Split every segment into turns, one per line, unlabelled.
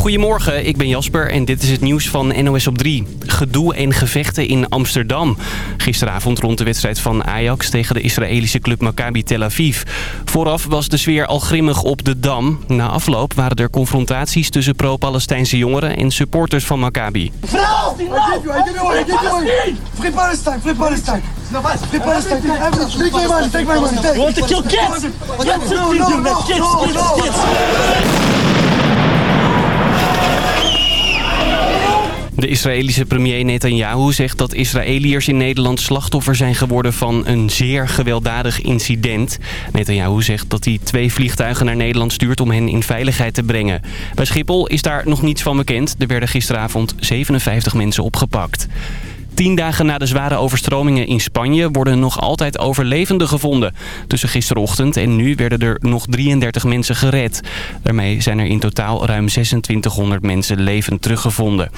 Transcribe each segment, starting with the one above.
Goedemorgen, ik ben Jasper en dit is het nieuws van NOS op 3. Gedoe en gevechten in Amsterdam. Gisteravond rond de wedstrijd van Ajax tegen de Israëlische club Maccabi Tel Aviv. Vooraf was de sfeer al grimmig op de Dam. Na afloop waren er confrontaties tussen pro-Palestijnse jongeren en supporters van Maccabi.
Vrouw! Free Palestine, free kids,
De Israëlische premier Netanyahu zegt dat Israëliërs in Nederland slachtoffer zijn geworden van een zeer gewelddadig incident. Netanyahu zegt dat hij twee vliegtuigen naar Nederland stuurt om hen in veiligheid te brengen. Bij Schiphol is daar nog niets van bekend. Er werden gisteravond 57 mensen opgepakt. Tien dagen na de zware overstromingen in Spanje worden nog altijd overlevenden gevonden. Tussen gisterochtend en nu werden er nog 33 mensen gered. Daarmee zijn er in totaal ruim 2600 mensen levend teruggevonden.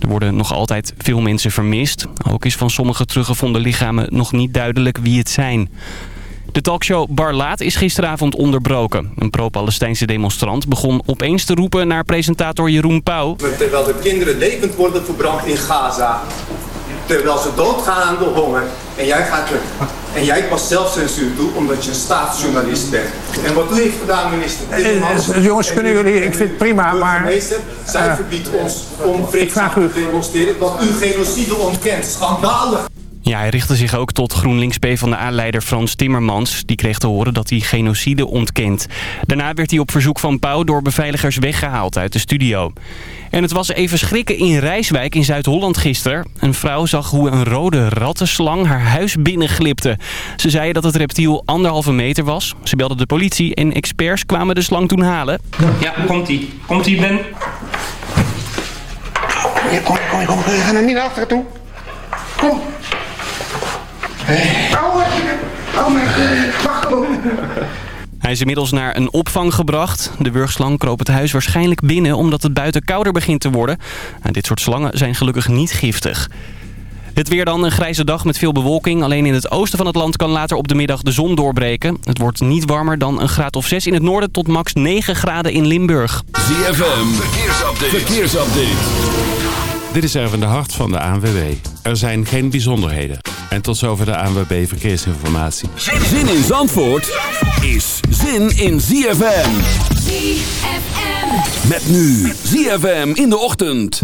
Er worden nog altijd veel mensen vermist. Ook is van sommige teruggevonden lichamen nog niet duidelijk wie het zijn. De talkshow Barlaat is gisteravond onderbroken. Een pro-Palestijnse demonstrant begon opeens te roepen naar presentator Jeroen Pauw.
Terwijl de kinderen levend worden verbrand in Gaza. Terwijl ze doodgaan aan de honger. En jij gaat er. En jij past zelfcensuur toe omdat je een staatsjournalist bent. En wat u heeft gedaan, minister Timmermans...
Eh, jongens, kunnen jullie- ik vind het prima, maar-
Burgemeester, zij
Eh,
verbiedt ons om vreedzaam te demonstreren... wat u genocide ontkent. Schandalig!
Ja, hij richtte zich ook tot GroenLinks PvdA-leider Frans Timmermans. Die kreeg te horen dat hij genocide ontkent. Daarna werd hij op verzoek van Pauw door beveiligers weggehaald uit de studio. En het was even schrikken in Rijswijk in Zuid-Holland gisteren. Een vrouw zag hoe een rode rattenslang haar huis binnenglipte. Ze zei dat het reptiel anderhalve meter was. Ze belde de politie en experts kwamen de slang toen halen.
Ja, komt-ie. Komt-ie, Ben.
Ja, kom, kom, kom, we gaan er niet naar achteren toe. Kom.
Hij is inmiddels naar een opvang gebracht. De wurgslang kroop het huis waarschijnlijk binnen omdat het buiten kouder begint te worden. Nou, dit soort slangen zijn gelukkig niet giftig. Het weer dan een grijze dag met veel bewolking. Alleen in het oosten van het land kan later op de middag de zon doorbreken. Het wordt niet warmer dan een graad of 6 in het noorden tot max 9 graden in Limburg.
ZFM, verkeersupdate. verkeersupdate.
Dit is Erwin de Hart van de ANWB. Er zijn geen bijzonderheden. En tot zover de ANWB Verkeersinformatie.
Zin in Zandvoort is zin in ZFM.
ZFM.
Met nu ZFM in de ochtend.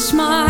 smile.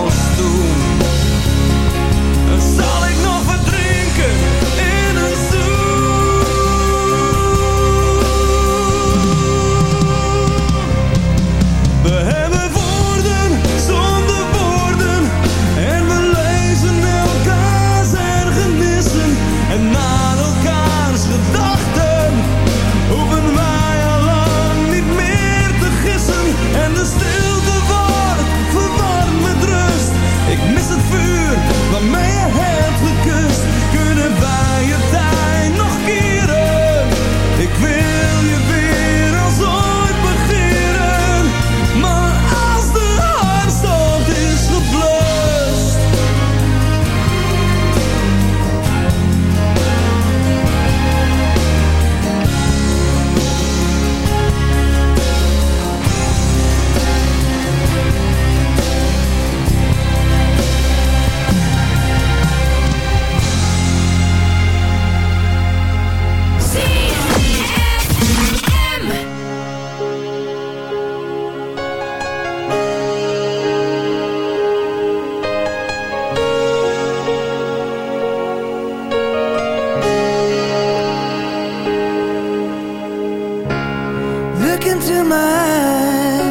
look into my eyes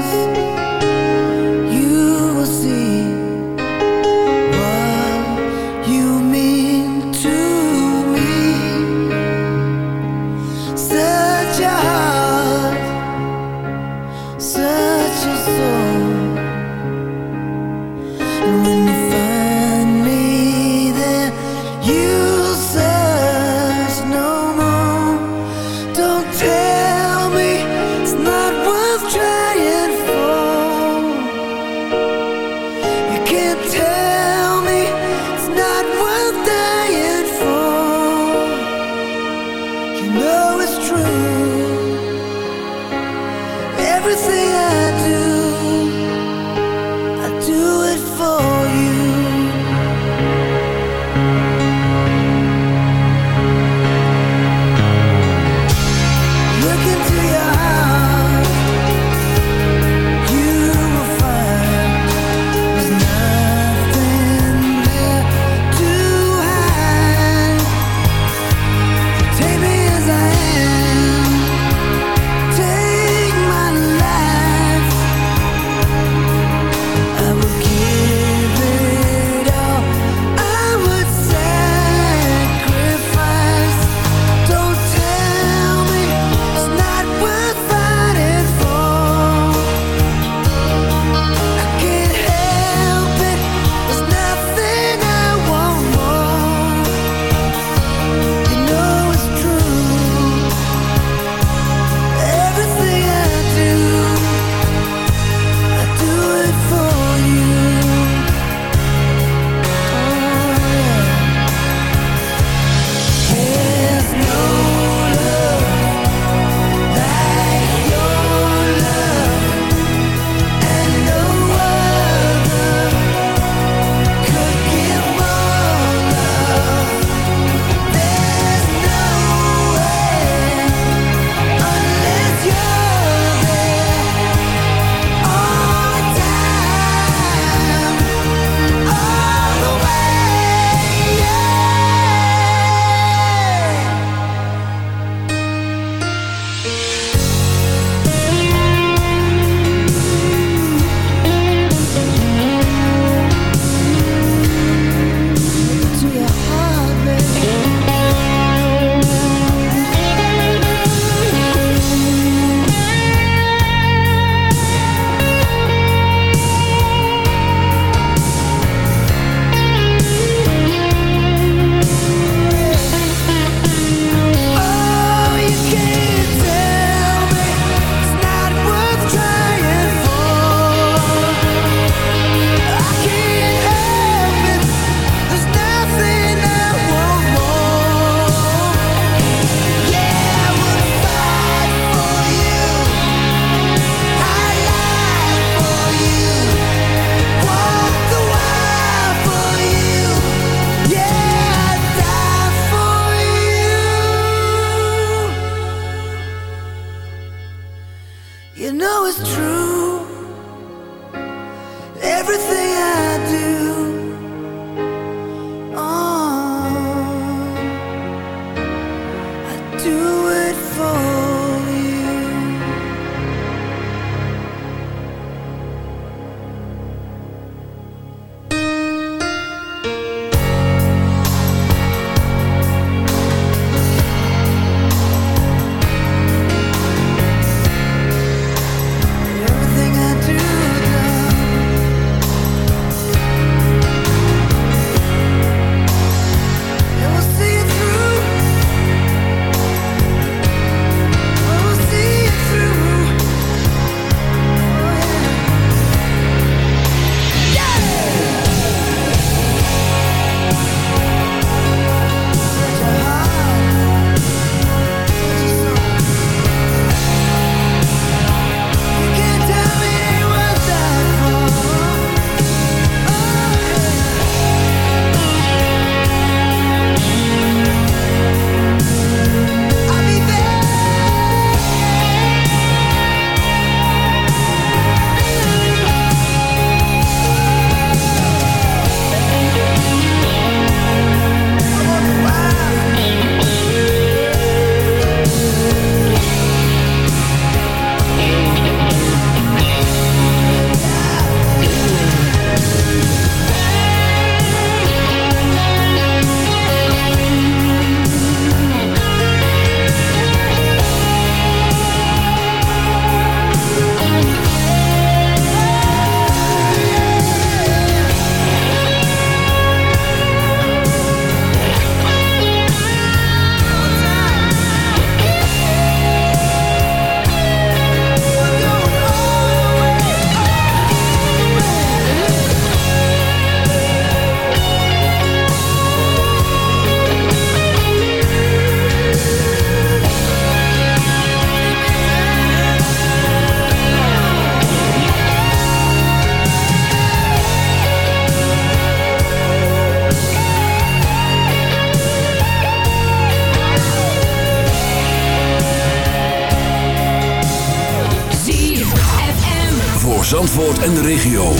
en de regio.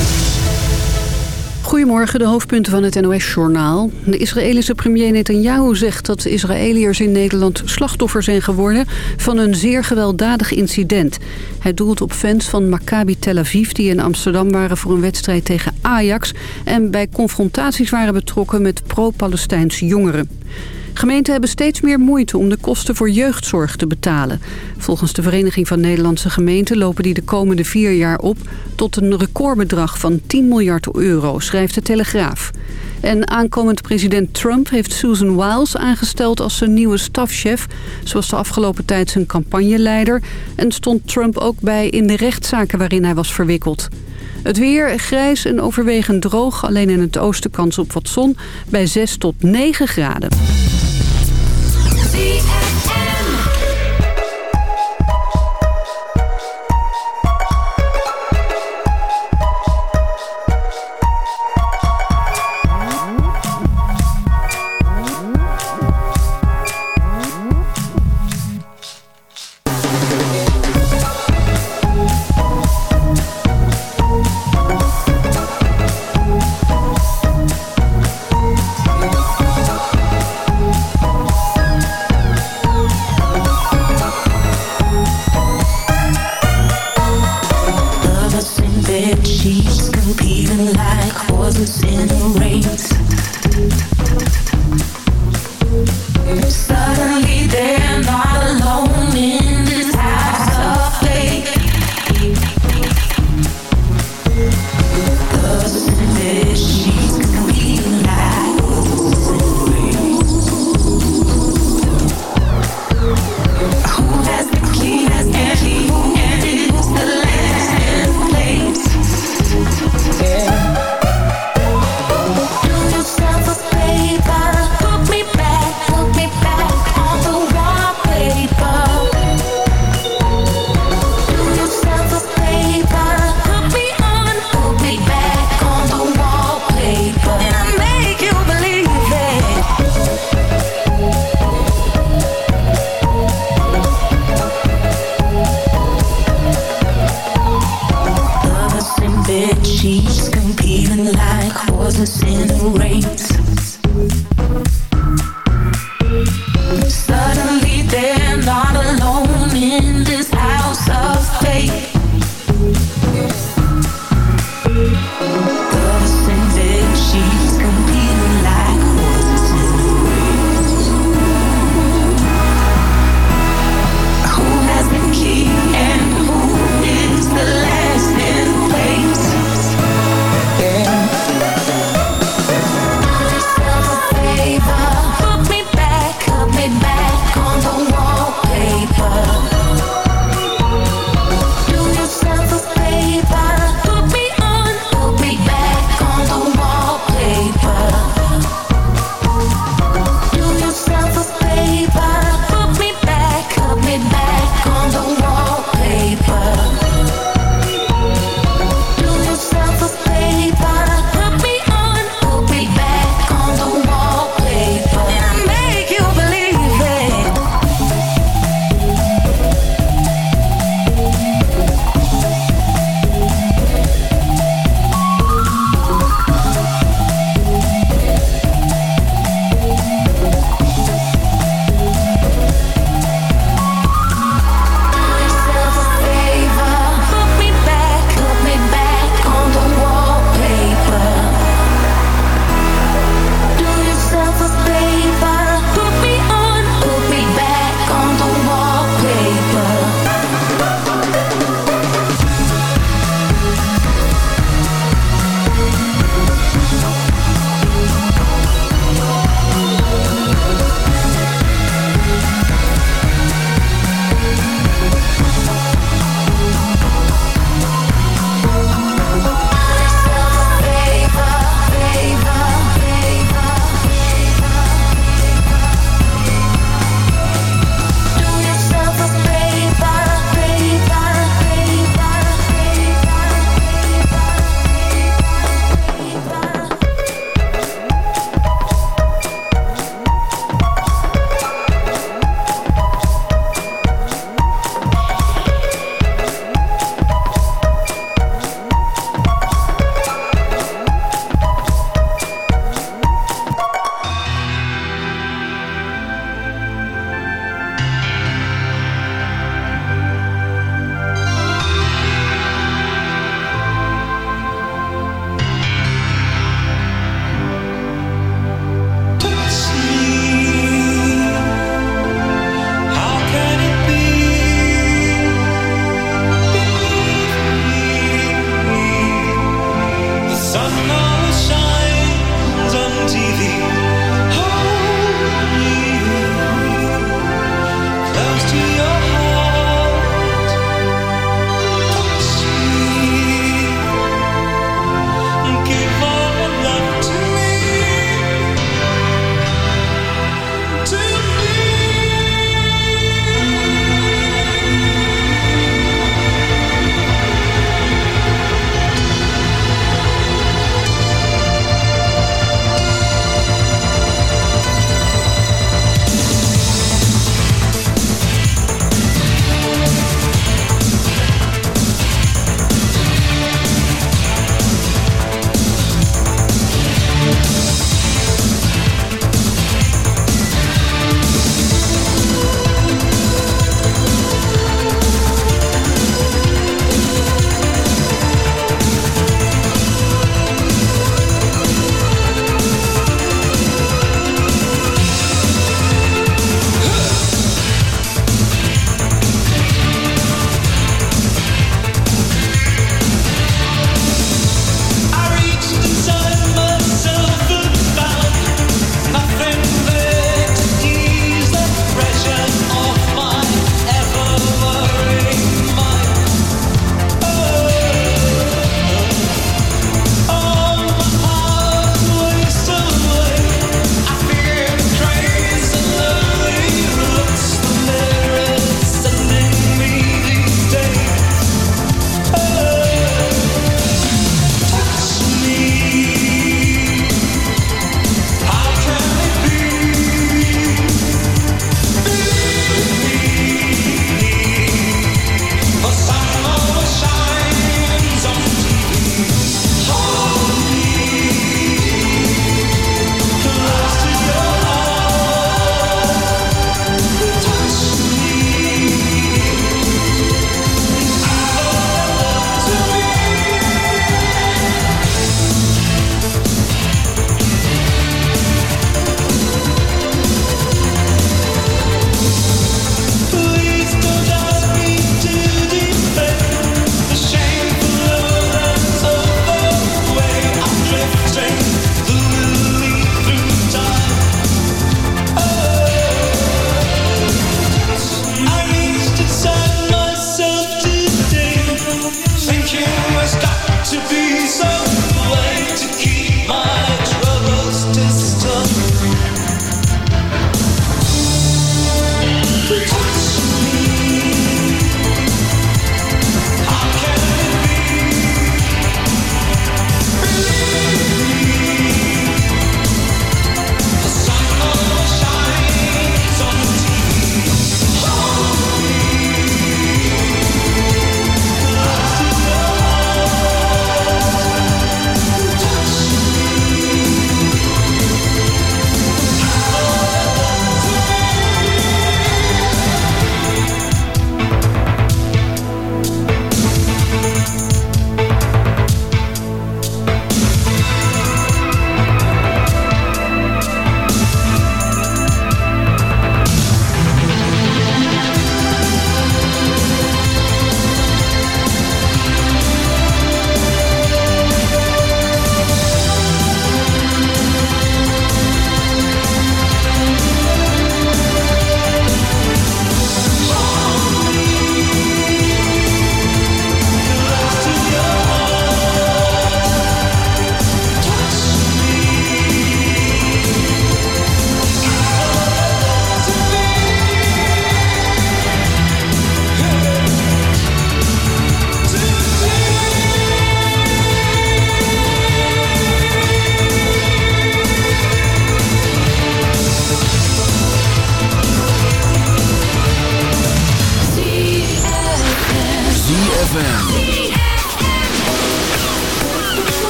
Goedemorgen, de hoofdpunten van het NOS-journaal. De Israëlische premier Netanyahu zegt dat Israëliërs in Nederland slachtoffer zijn geworden van een zeer gewelddadig incident. Hij doelt op fans van Maccabi Tel Aviv die in Amsterdam waren voor een wedstrijd tegen Ajax... en bij confrontaties waren betrokken met pro-Palestijnse jongeren. Gemeenten hebben steeds meer moeite om de kosten voor jeugdzorg te betalen. Volgens de Vereniging van Nederlandse Gemeenten lopen die de komende vier jaar op... tot een recordbedrag van 10 miljard euro, schrijft de Telegraaf. En aankomend president Trump heeft Susan Wiles aangesteld als zijn nieuwe stafchef. Ze was de afgelopen tijd zijn campagneleider... en stond Trump ook bij in de rechtszaken waarin hij was verwikkeld. Het weer grijs en overwegend droog. Alleen in het oosten kans op wat zon bij 6 tot 9 graden.
Christmas in
the
rain.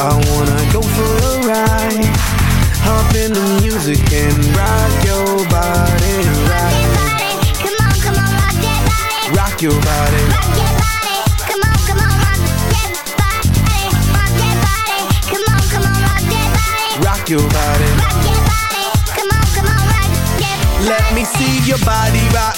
I
wanna
go for a ride. Hop in the music and rock your body, right?
Come on, come on, rock that body.
Rock your body,
Rock that body. Come on, come on, rock that body. Rock that body. Come on, come on, rock that body.
rock your body.
Rock that body. Come on, come on, rock that body
Let me see your body rock,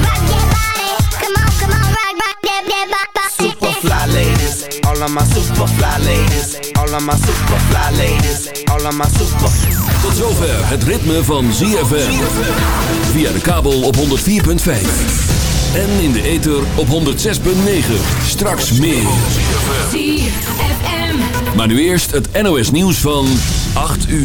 All of my super fly ladies, all of my super fly ladies, all of my super.
Tot zover het ritme van ZFM. Via de kabel op 104.5. En in de ether op 106.9. Straks meer.
ZFM.
Maar nu eerst het NOS nieuws van 8 uur.